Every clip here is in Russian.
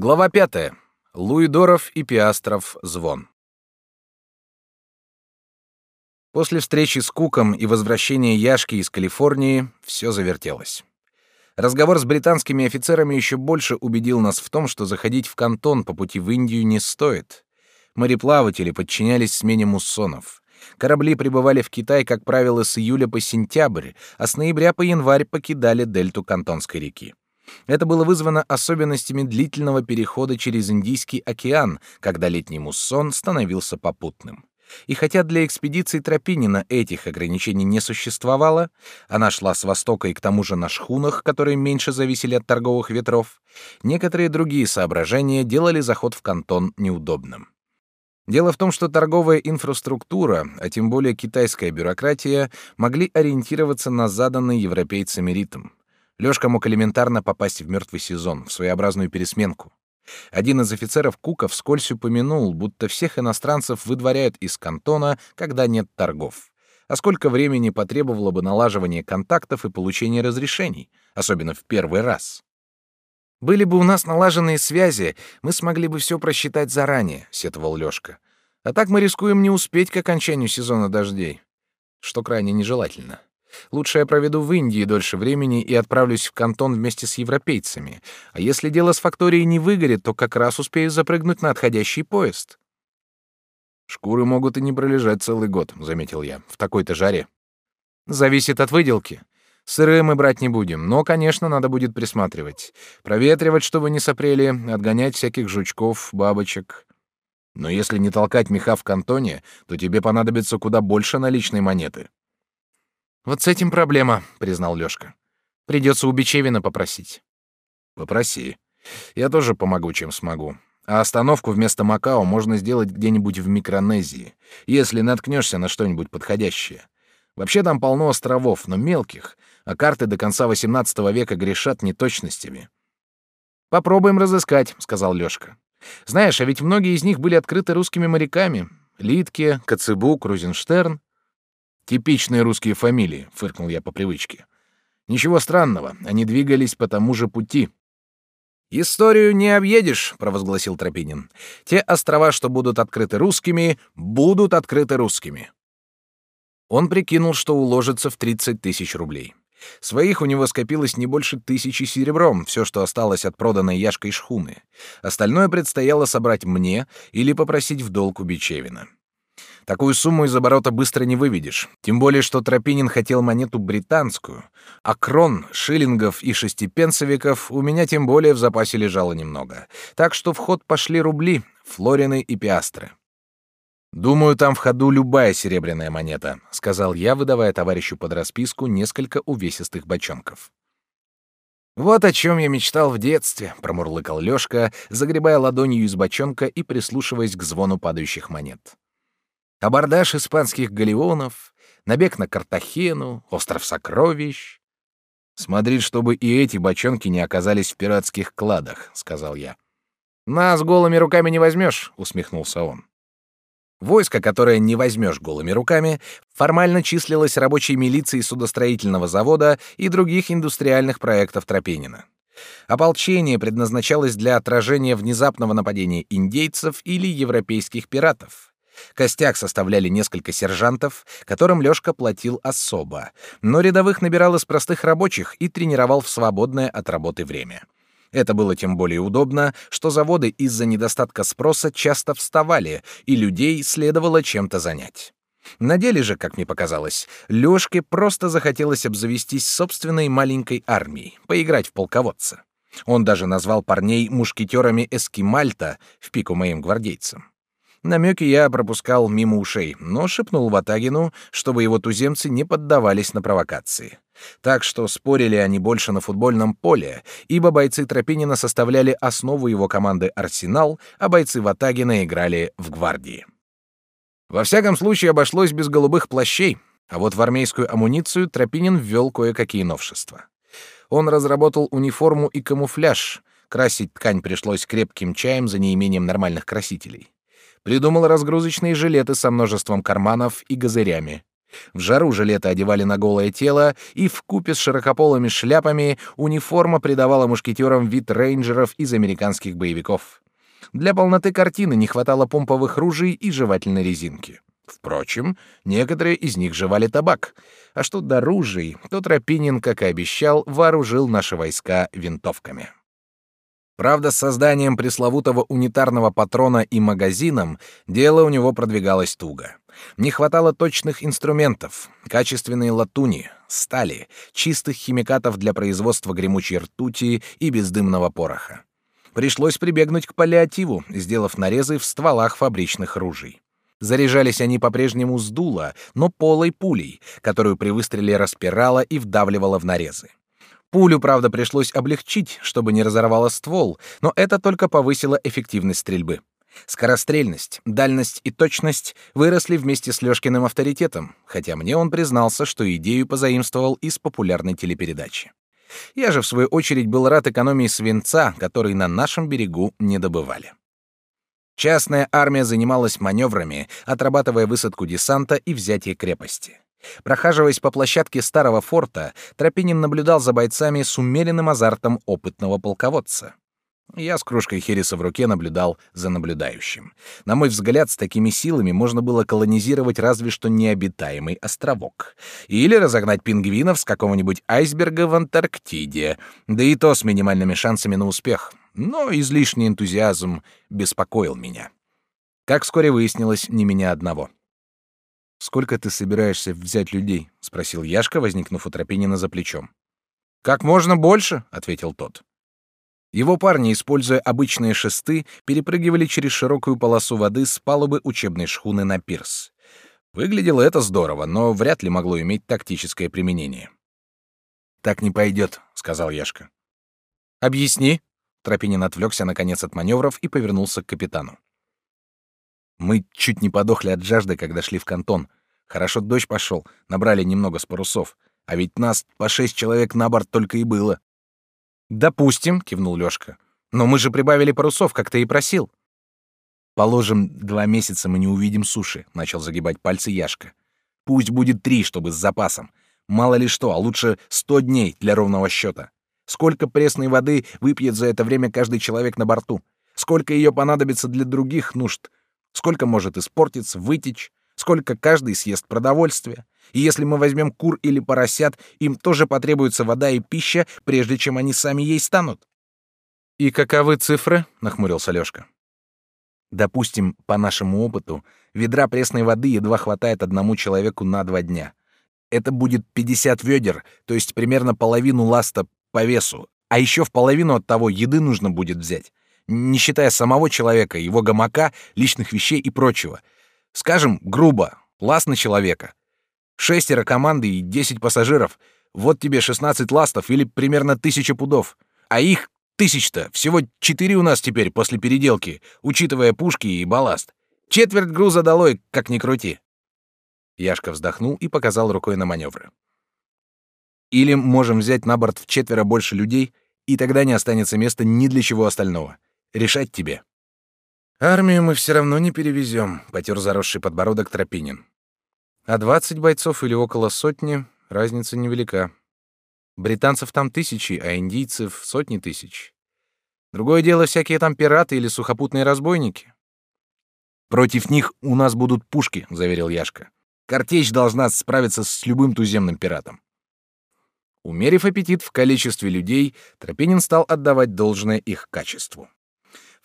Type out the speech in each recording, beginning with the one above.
Глава пятая. Луидоров и Пиастров звон. После встречи с Куком и возвращения Яшки из Калифорнии все завертелось. Разговор с британскими офицерами еще больше убедил нас в том, что заходить в Кантон по пути в Индию не стоит. Мореплаватели подчинялись смене муссонов. Корабли прибывали в Китай, как правило, с июля по сентябрь, а с ноября по январь покидали дельту Кантонской реки. Это было вызвано особенностями длительного перехода через Индийский океан, когда летний муссон становился попутным. И хотя для экспедиции Тропинина этих ограничений не существовало, она шла с востока и к тому же на шхунах, которые меньше зависели от торговых ветров, некоторые другие соображения делали заход в кантон неудобным. Дело в том, что торговая инфраструктура, а тем более китайская бюрократия, могли ориентироваться на заданный европейцами ритм. Лёшка мог элементарно попасть в мертвый сезон, в своеобразную пересменку. Один из офицеров Кука вскользь упомянул, будто всех иностранцев выдворяют из кантона, когда нет торгов. А сколько времени потребовало бы налаживание контактов и получения разрешений, особенно в первый раз? Были бы у нас налаженные связи, мы смогли бы все просчитать заранее, сетовал Лёшка. А так мы рискуем не успеть к окончанию сезона дождей, что крайне нежелательно. Лучше я проведу в Индии дольше времени и отправлюсь в Кантон вместе с европейцами. А если дело с факторией не выгорит, то как раз успею запрыгнуть на отходящий поезд. Шкуры могут и не пролежать целый год, заметил я, в такой-то жаре. Зависит от выделки. Сырые мы брать не будем, но, конечно, надо будет присматривать. Проветривать, чтобы не сопрели, отгонять всяких жучков, бабочек. Но если не толкать меха в кантоне, то тебе понадобится куда больше наличной монеты. Вот с этим проблема, признал Лёшка. Придется у Бичевина попросить. Попроси. Я тоже помогу, чем смогу. А остановку вместо Макао можно сделать где-нибудь в Микронезии, если наткнешься на что-нибудь подходящее. Вообще там полно островов, но мелких, а карты до конца XVIII века грешат неточностями. Попробуем разыскать, сказал Лёшка. Знаешь, а ведь многие из них были открыты русскими моряками: Литке, Коцебу, Крузенштерн. Типичные русские фамилии, фыркнул я по привычке. Ничего странного, они двигались по тому же пути. Историю не объедешь, провозгласил Тропинин. Те острова, что будут открыты русскими, будут открыты русскими. Он прикинул, что уложится в 30 тысяч рублей. Своих у него скопилось не больше тысячи серебром, все, что осталось от проданной Яшкой шхуны. Остальное предстояло собрать мне или попросить в долг у Бичевина. Такую сумму из оборота быстро не выведешь. Тем более, что Тропинин хотел монету британскую, а крон, шиллингов и шестипенсовиков у меня тем более в запасе лежало немного. Так что в ход пошли рубли, флорины и пиастры. «Думаю, там в ходу любая серебряная монета», — сказал я, выдавая товарищу под расписку несколько увесистых бочонков. «Вот о чем я мечтал в детстве», — промурлыкал Лёшка, загребая ладонью из бочонка и прислушиваясь к звону падающих монет абордаж испанских галеонов, набег на Картахену, остров сокровищ. Смотри, чтобы и эти бочонки не оказались в пиратских кладах, сказал я. Нас голыми руками не возьмешь, усмехнулся он. Войско, которое не возьмешь голыми руками, формально числилось рабочей милицией судостроительного завода и других индустриальных проектов Тропинина. Ополчение предназначалось для отражения внезапного нападения индейцев или европейских пиратов. Костяк составляли несколько сержантов, которым Лёшка платил особо, но рядовых набирал из простых рабочих и тренировал в свободное от работы время. Это было тем более удобно, что заводы из-за недостатка спроса часто вставали, и людей следовало чем-то занять. На деле же, как мне показалось, Лёшке просто захотелось обзавестись собственной маленькой армией, поиграть в полководца. Он даже назвал парней мушкетерами Эскимальта в пику моим гвардейцам. Намеки я пропускал мимо ушей, но шепнул Ватагину, чтобы его туземцы не поддавались на провокации. Так что спорили они больше на футбольном поле, ибо бойцы Тропинина составляли основу его команды «Арсенал», а бойцы Ватагина играли в гвардии. Во всяком случае обошлось без голубых плащей, а вот в армейскую амуницию Тропинин ввел кое-какие новшества. Он разработал униформу и камуфляж. Красить ткань пришлось крепким чаем за неимением нормальных красителей. Придумал разгрузочные жилеты со множеством карманов и газырями. В жару жилеты одевали на голое тело, и в купе с широкополыми шляпами униформа придавала мушкетерам вид рейнджеров из американских боевиков. Для полноты картины не хватало помповых ружей и жевательной резинки. Впрочем, некоторые из них жевали табак. А что до ружей, то Тропинин, как и обещал, вооружил наши войска винтовками. Правда, с созданием пресловутого унитарного патрона и магазином дело у него продвигалось туго. Не хватало точных инструментов, качественной латуни, стали, чистых химикатов для производства гремучей ртути и бездымного пороха. Пришлось прибегнуть к паллиативу, сделав нарезы в стволах фабричных ружей. Заряжались они по-прежнему с дула, но полой пулей, которую при выстреле распирала и вдавливала в нарезы. Пулю, правда, пришлось облегчить, чтобы не разорвало ствол, но это только повысило эффективность стрельбы. Скорострельность, дальность и точность выросли вместе с Лёшкиным авторитетом, хотя мне он признался, что идею позаимствовал из популярной телепередачи. Я же, в свою очередь, был рад экономии свинца, который на нашем берегу не добывали. Частная армия занималась маневрами, отрабатывая высадку десанта и взятие крепости. Прохаживаясь по площадке старого форта, Тропинин наблюдал за бойцами с умеренным азартом опытного полководца. Я с кружкой хереса в руке наблюдал за наблюдающим. На мой взгляд, с такими силами можно было колонизировать разве что необитаемый островок. Или разогнать пингвинов с какого-нибудь айсберга в Антарктиде, да и то с минимальными шансами на успех. Но излишний энтузиазм беспокоил меня. Как вскоре выяснилось, не меня одного. «Сколько ты собираешься взять людей?» — спросил Яшка, возникнув у Тропинина за плечом. «Как можно больше», — ответил тот. Его парни, используя обычные шесты, перепрыгивали через широкую полосу воды с палубы учебной шхуны на пирс. Выглядело это здорово, но вряд ли могло иметь тактическое применение. «Так не пойдет», — сказал Яшка. «Объясни». Тропинин отвлекся, наконец, от маневров и повернулся к капитану. «Мы чуть не подохли от жажды, когда шли в кантон. Хорошо дождь пошел, набрали немного с парусов. А ведь нас по шесть человек на борт только и было. Допустим, кивнул Лёшка. Но мы же прибавили парусов, как ты и просил. Положим, два месяца мы не увидим суши, начал загибать пальцы Яшка. Пусть будет три, чтобы с запасом. Мало ли что, а лучше сто дней для ровного счета. Сколько пресной воды выпьет за это время каждый человек на борту? Сколько ее понадобится для других нужд? Сколько может испортиться, вытечь? сколько каждый съест продовольствия. И если мы возьмем кур или поросят, им тоже потребуется вода и пища, прежде чем они сами ей станут. И каковы цифры? нахмурился Лёшка. Допустим, по нашему опыту, ведра пресной воды едва хватает одному человеку на два дня. Это будет 50 ведер, то есть примерно половину ласта по весу. А еще в половину от того еды нужно будет взять, не считая самого человека, его гамака, личных вещей и прочего — Скажем, грубо, ласт на человека. Шестеро команды и десять пассажиров. Вот тебе шестнадцать ластов или примерно тысяча пудов. А их тысяч-то, всего четыре у нас теперь после переделки, учитывая пушки и балласт. Четверть груза долой, как ни крути. Яшка вздохнул и показал рукой на маневры. Или можем взять на борт в четверо больше людей, и тогда не останется места ни для чего остального. Решать тебе. Армию мы все равно не перевезем, потер заросший подбородок Тропинин. А двадцать бойцов или около сотни разница невелика. Британцев там тысячи, а индийцев сотни тысяч. Другое дело всякие там пираты или сухопутные разбойники. Против них у нас будут пушки, заверил Яшка. Картечь должна справиться с любым туземным пиратом. Умерив аппетит в количестве людей, Тропинин стал отдавать должное их качеству.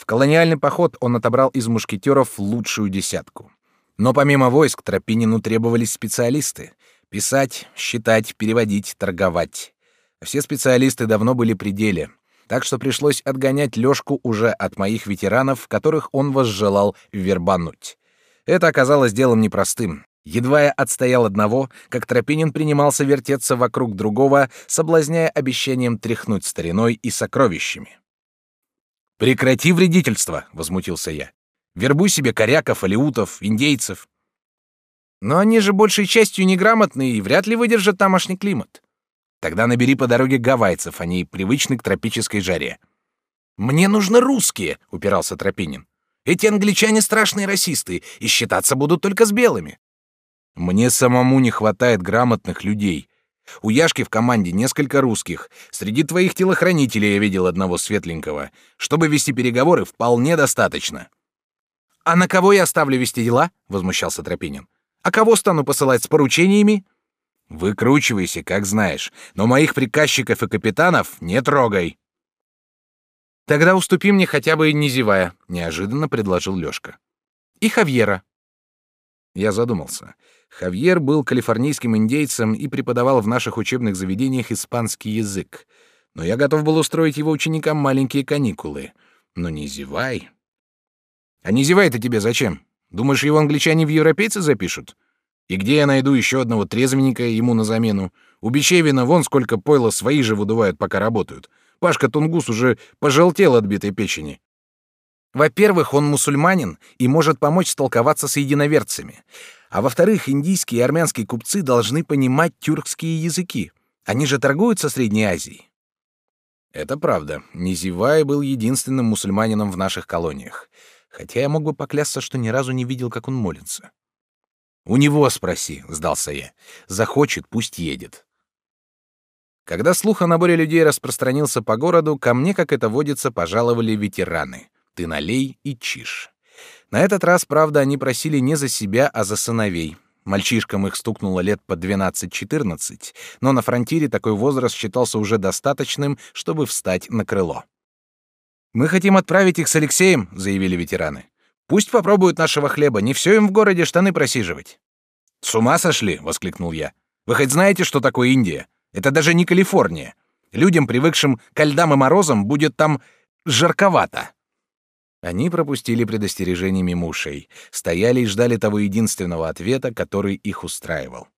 В колониальный поход он отобрал из мушкетеров лучшую десятку. Но помимо войск Тропинину требовались специалисты — писать, считать, переводить, торговать. Все специалисты давно были при деле, так что пришлось отгонять Лёшку уже от моих ветеранов, которых он возжелал вербануть. Это оказалось делом непростым. Едва я отстоял одного, как Тропинин принимался вертеться вокруг другого, соблазняя обещанием тряхнуть стариной и сокровищами. Прекрати вредительство, возмутился я. Вербуй себе коряков, алиутов, индейцев. Но они же большей частью неграмотные и вряд ли выдержат тамошний климат. Тогда набери по дороге гавайцев, они привычны к тропической жаре. Мне нужны русские, упирался Тропинин. Эти англичане страшные расисты и считаться будут только с белыми. Мне самому не хватает грамотных людей. У Яшки в команде несколько русских. Среди твоих телохранителей я видел одного светленького. Чтобы вести переговоры, вполне достаточно. А на кого я оставлю вести дела? возмущался Тропинин. А кого стану посылать с поручениями? Выкручивайся, как знаешь, но моих приказчиков и капитанов не трогай. Тогда уступи мне хотя бы не зевая, неожиданно предложил Лёшка. И Хавьера. Я задумался. Хавьер был калифорнийским индейцем и преподавал в наших учебных заведениях испанский язык. Но я готов был устроить его ученикам маленькие каникулы. Но не зевай. А не зевай-то тебе зачем? Думаешь, его англичане в европейцы запишут? И где я найду еще одного трезвенника ему на замену? У Бечевина вон сколько пойла свои же выдувают, пока работают. Пашка Тунгус уже пожелтел от битой печени. Во-первых, он мусульманин и может помочь столковаться с единоверцами. А во-вторых, индийские и армянские купцы должны понимать тюркские языки. Они же торгуют со Средней Азией. Это правда. Низивай был единственным мусульманином в наших колониях. Хотя я мог бы поклясться, что ни разу не видел, как он молится. У него спроси, сдался я. Захочет, пусть едет. Когда слух о наборе людей распространился по городу, ко мне, как это водится, пожаловали ветераны. Ты налей и чиж. На этот раз, правда, они просили не за себя, а за сыновей. Мальчишкам их стукнуло лет по 12-14, но на фронтире такой возраст считался уже достаточным, чтобы встать на крыло. «Мы хотим отправить их с Алексеем», — заявили ветераны. «Пусть попробуют нашего хлеба, не все им в городе штаны просиживать». «С ума сошли!» — воскликнул я. «Вы хоть знаете, что такое Индия? Это даже не Калифорния. Людям, привыкшим к льдам и морозам, будет там жарковато». Они пропустили предостережение мимо ушей, стояли и ждали того единственного ответа, который их устраивал.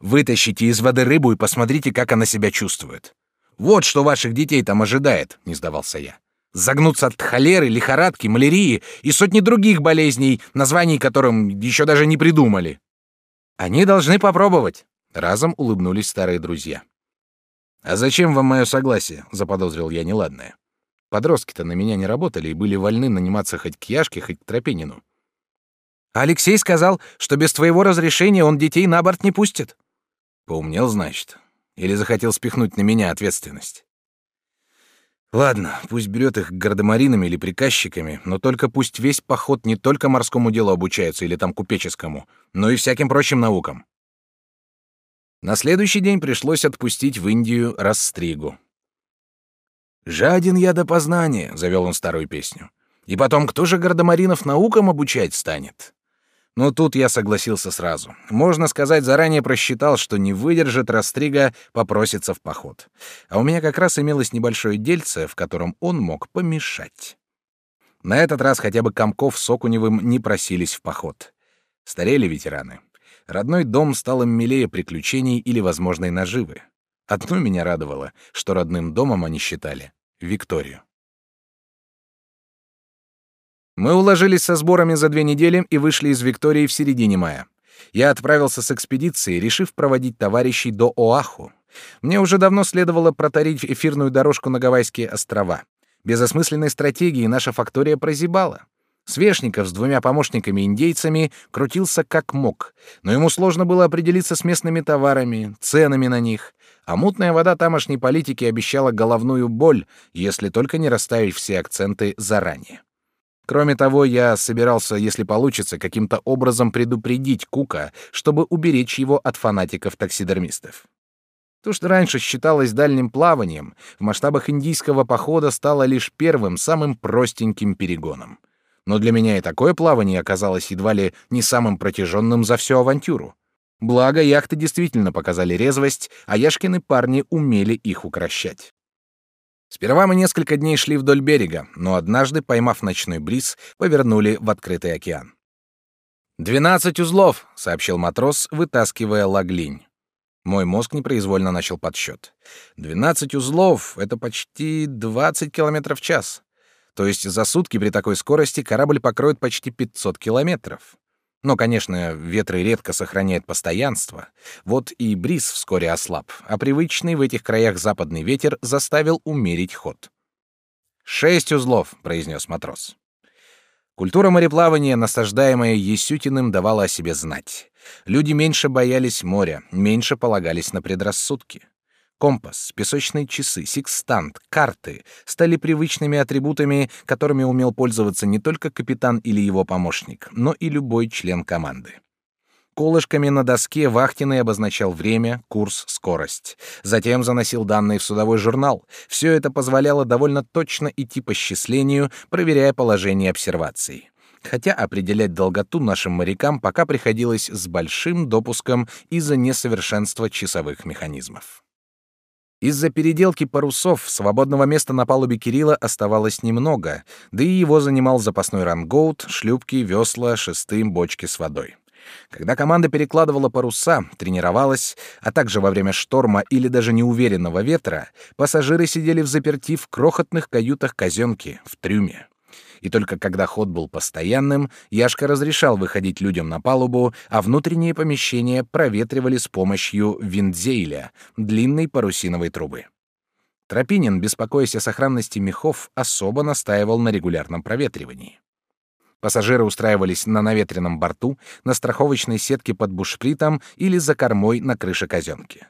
«Вытащите из воды рыбу и посмотрите, как она себя чувствует. Вот что ваших детей там ожидает», — не сдавался я. «Загнуться от холеры, лихорадки, малярии и сотни других болезней, названий которым еще даже не придумали». «Они должны попробовать», — разом улыбнулись старые друзья. «А зачем вам мое согласие?» — заподозрил я неладное. Подростки-то на меня не работали и были вольны наниматься хоть к Яшке, хоть к Тропинину. Алексей сказал, что без твоего разрешения он детей на борт не пустит. Поумнел, значит. Или захотел спихнуть на меня ответственность. Ладно, пусть берет их гардемаринами или приказчиками, но только пусть весь поход не только морскому делу обучается или там купеческому, но и всяким прочим наукам. На следующий день пришлось отпустить в Индию Расстригу. «Жаден я до познания», — завел он старую песню. «И потом, кто же гардемаринов наукам обучать станет?» Но тут я согласился сразу. Можно сказать, заранее просчитал, что не выдержит Растрига, попросится в поход. А у меня как раз имелось небольшое дельце, в котором он мог помешать. На этот раз хотя бы Комков с Окуневым не просились в поход. Старели ветераны. Родной дом стал им милее приключений или возможной наживы. Одно меня радовало, что родным домом они считали Викторию. Мы уложились со сборами за две недели и вышли из Виктории в середине мая. Я отправился с экспедицией, решив проводить товарищей до Оаху. Мне уже давно следовало протарить эфирную дорожку на Гавайские острова. Без осмысленной стратегии наша фактория прозябала. Свешников с двумя помощниками-индейцами крутился как мог, но ему сложно было определиться с местными товарами, ценами на них, а мутная вода тамошней политики обещала головную боль, если только не расставить все акценты заранее. Кроме того, я собирался, если получится, каким-то образом предупредить Кука, чтобы уберечь его от фанатиков-таксидермистов. То, что раньше считалось дальним плаванием, в масштабах индийского похода стало лишь первым, самым простеньким перегоном. Но для меня и такое плавание оказалось едва ли не самым протяженным за всю авантюру. Благо, яхты действительно показали резвость, а Яшкины парни умели их укращать. Сперва мы несколько дней шли вдоль берега, но однажды, поймав ночной бриз, повернули в открытый океан. «Двенадцать узлов», — сообщил матрос, вытаскивая лаглинь. Мой мозг непроизвольно начал подсчет. «Двенадцать узлов — это почти двадцать километров в час. То есть за сутки при такой скорости корабль покроет почти 500 километров. Но, конечно, ветры редко сохраняют постоянство. Вот и бриз вскоре ослаб, а привычный в этих краях западный ветер заставил умерить ход. «Шесть узлов», — произнес матрос. Культура мореплавания, насаждаемая Есютиным, давала о себе знать. Люди меньше боялись моря, меньше полагались на предрассудки. Компас, песочные часы, секстант, карты стали привычными атрибутами, которыми умел пользоваться не только капитан или его помощник, но и любой член команды. Колышками на доске вахтенный обозначал время, курс, скорость. Затем заносил данные в судовой журнал. Все это позволяло довольно точно идти по счислению, проверяя положение обсерваций. Хотя определять долготу нашим морякам пока приходилось с большим допуском из-за несовершенства часовых механизмов. Из-за переделки парусов свободного места на палубе Кирилла оставалось немного, да и его занимал запасной рангоут, шлюпки, весла, шесты, бочки с водой. Когда команда перекладывала паруса, тренировалась, а также во время шторма или даже неуверенного ветра, пассажиры сидели в заперти в крохотных каютах казенки в трюме. И только когда ход был постоянным, Яшка разрешал выходить людям на палубу, а внутренние помещения проветривали с помощью виндзейля, длинной парусиновой трубы. Тропинин, беспокоясь о сохранности мехов, особо настаивал на регулярном проветривании. Пассажиры устраивались на наветренном борту, на страховочной сетке под бушпритом или за кормой на крыше казенки.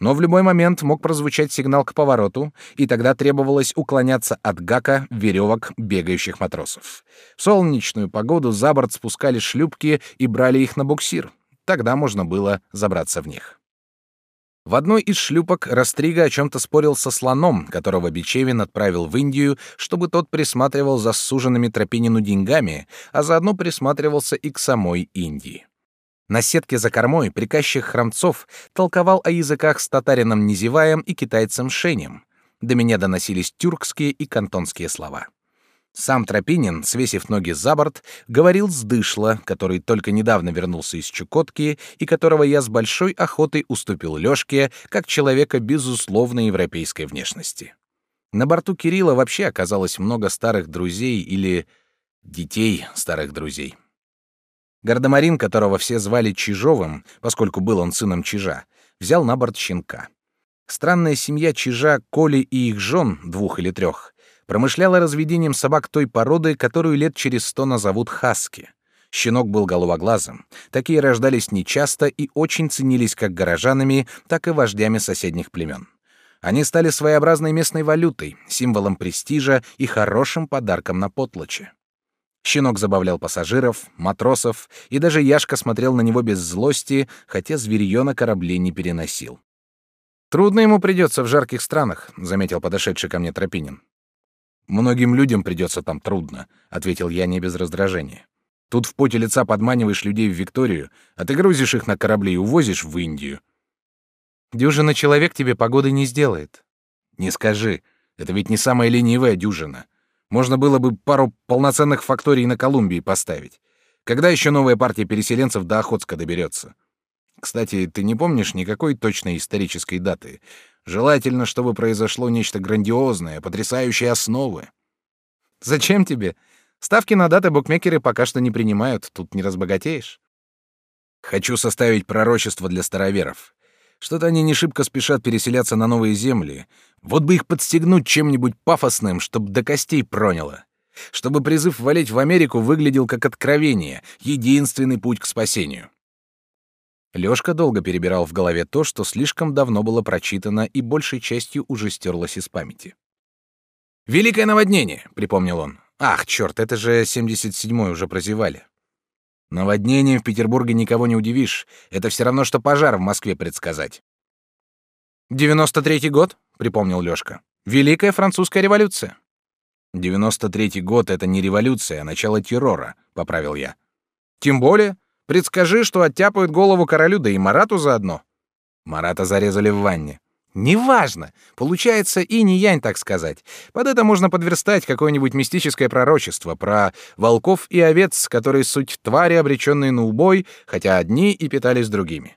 Но в любой момент мог прозвучать сигнал к повороту, и тогда требовалось уклоняться от гака веревок бегающих матросов. В солнечную погоду за борт спускали шлюпки и брали их на буксир. Тогда можно было забраться в них. В одной из шлюпок Растрига о чем-то спорил со слоном, которого Бичевин отправил в Индию, чтобы тот присматривал за суженными Тропинину деньгами, а заодно присматривался и к самой Индии. На сетке за кормой приказчик Храмцов толковал о языках с татарином Низеваем и китайцем Шенем. До меня доносились тюркские и кантонские слова. Сам Тропинин, свесив ноги за борт, говорил с дышла, который только недавно вернулся из Чукотки и которого я с большой охотой уступил Лёшке, как человека безусловно европейской внешности. На борту Кирилла вообще оказалось много старых друзей или детей старых друзей. Гардемарин, которого все звали Чижовым, поскольку был он сыном Чижа, взял на борт щенка. Странная семья Чижа, Коли и их жен, двух или трех, промышляла разведением собак той породы, которую лет через сто назовут хаски. Щенок был головоглазым. Такие рождались нечасто и очень ценились как горожанами, так и вождями соседних племен. Они стали своеобразной местной валютой, символом престижа и хорошим подарком на потлоче. Щенок забавлял пассажиров, матросов, и даже Яшка смотрел на него без злости, хотя зверье на корабле не переносил. «Трудно ему придется в жарких странах», — заметил подошедший ко мне Тропинин. Многим людям придется там трудно, ответил я не без раздражения. Тут в поте лица подманиваешь людей в Викторию, а ты грузишь их на корабли и увозишь в Индию. Дюжина человек тебе погоды не сделает. Не скажи, это ведь не самая ленивая дюжина. Можно было бы пару полноценных факторий на Колумбии поставить. Когда еще новая партия переселенцев до Охотска доберется? Кстати, ты не помнишь никакой точной исторической даты? Желательно, чтобы произошло нечто грандиозное, потрясающее основы. Зачем тебе? Ставки на даты букмекеры пока что не принимают, тут не разбогатеешь. Хочу составить пророчество для староверов. Что-то они не шибко спешат переселяться на новые земли. Вот бы их подстегнуть чем-нибудь пафосным, чтобы до костей проняло. Чтобы призыв валить в Америку выглядел как откровение, единственный путь к спасению. Лёшка долго перебирал в голове то, что слишком давно было прочитано и большей частью уже стерлось из памяти. «Великое наводнение», — припомнил он. «Ах, чёрт, это же 77-й уже прозевали». «Наводнением в Петербурге никого не удивишь. Это все равно, что пожар в Москве предсказать». «93-й год», — припомнил Лёшка. «Великая французская революция». «93-й год — это не революция, а начало террора», — поправил я. «Тем более. Предскажи, что оттяпают голову королю, да и Марату заодно. Марата зарезали в ванне. Неважно. Получается и не янь, так сказать. Под это можно подверстать какое-нибудь мистическое пророчество про волков и овец, которые суть твари, обреченные на убой, хотя одни и питались другими.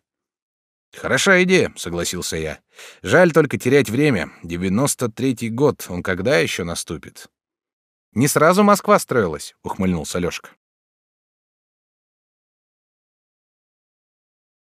Хорошая идея, согласился я. Жаль только терять время. Девяносто третий год, он когда еще наступит? Не сразу Москва строилась, ухмыльнулся Лёшка.